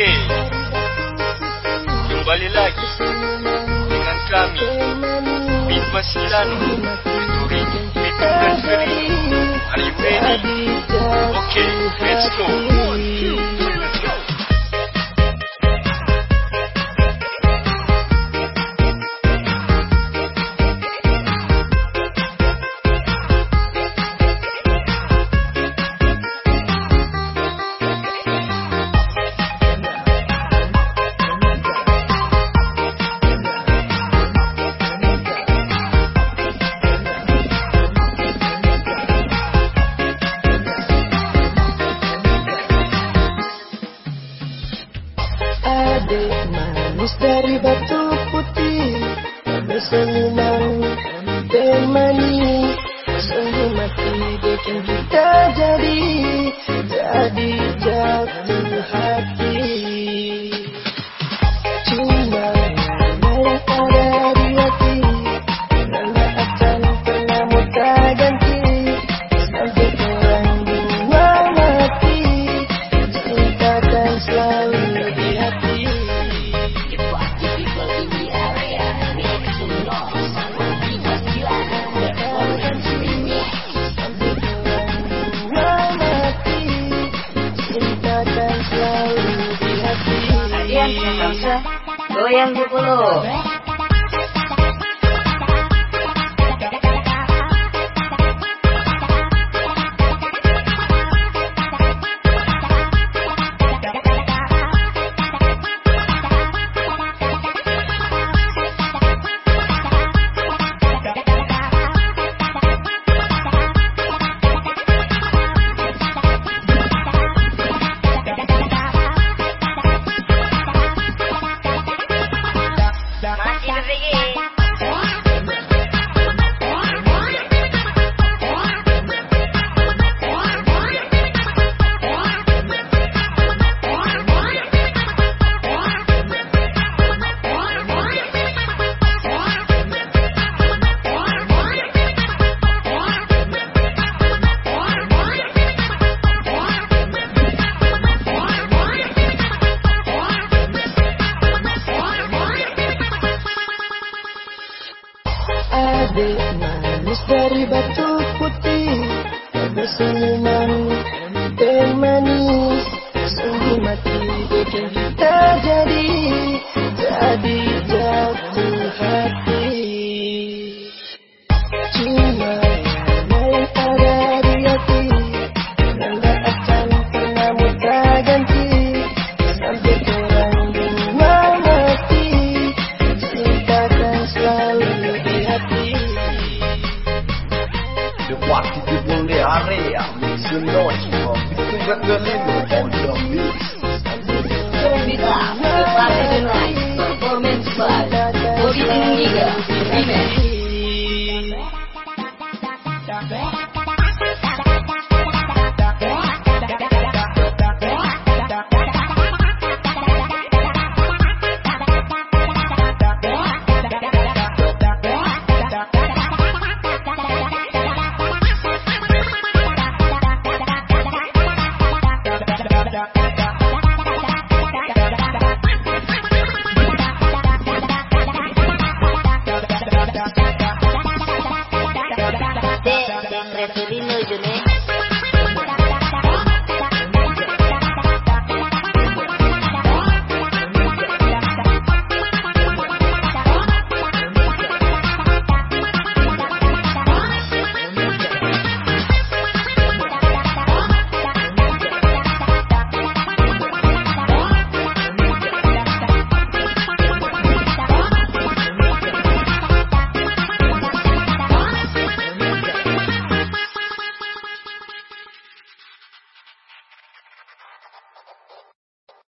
Yeay. Lagi dengan kami Bima Silano Fituri Fituran Feri Are you ready? Okay, let's go One, two, batu putih Berselimang dan manis Sungguh mati bikin kita jadi Jadi Goyang ke salsa, goyang. Manis dari batu putih Berselimang dan manis. Sungguh mati bikin kita jadi Jadi jatuh hati 不知道为什，你不是一个？